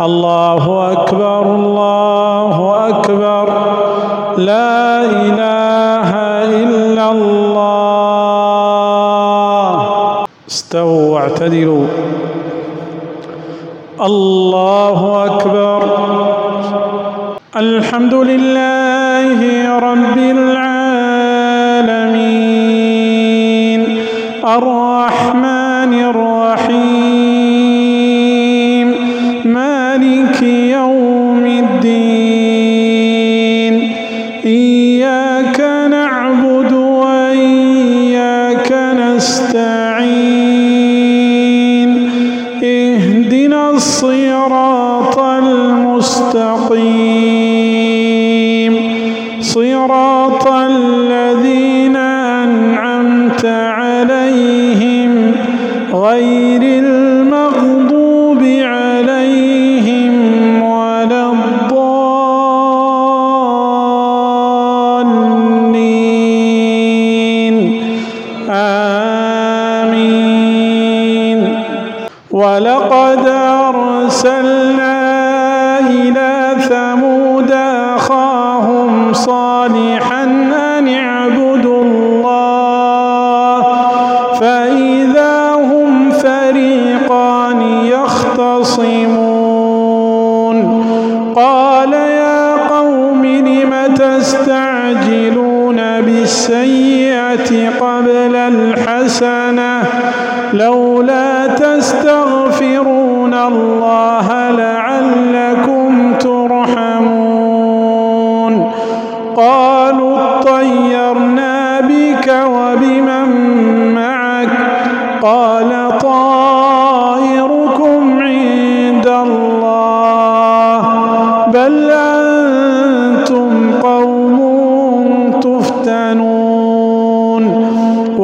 الله أكبر الله أكبر. لا إله إلا الله. استووا واعتدلوا الله أكبر. الحمد لله رب العالمين. الصراط المستقيم. صراط الذين أنعمت عليهم غير المغضوب عليهم ولا الضالين. آمين. ولقد أرسلنا تستعجلون بالسيئة قبل الحسنة لولا تستغفرون الله لعلكم ترحمون. قالوا اطيرنا بك وبمن معك قال طائركم عند الله بل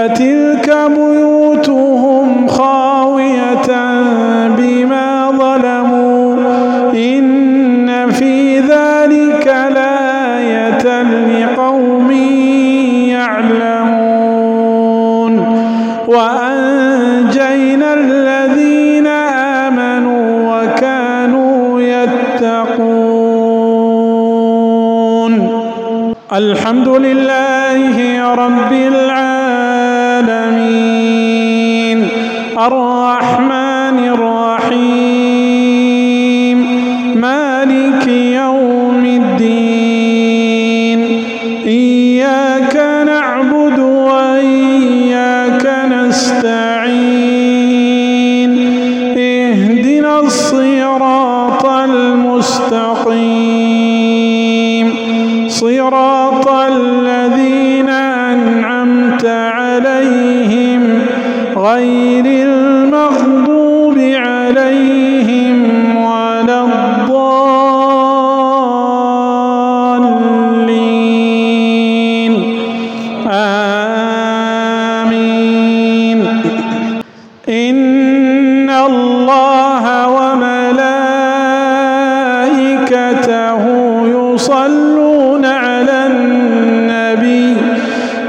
فتلك بيوتهم خاوية بما ظلموا. إن في ذلك لآية لقوم يعلمون. وأنجينا الذين آمنوا وكانوا يتقون. الحمد لله رب العالمين. الرحمن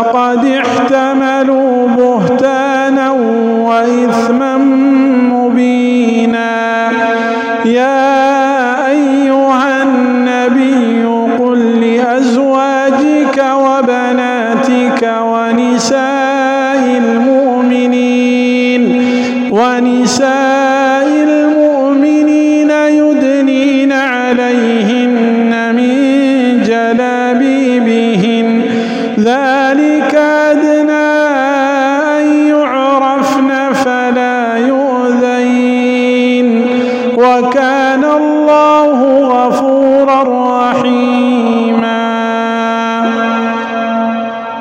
لقد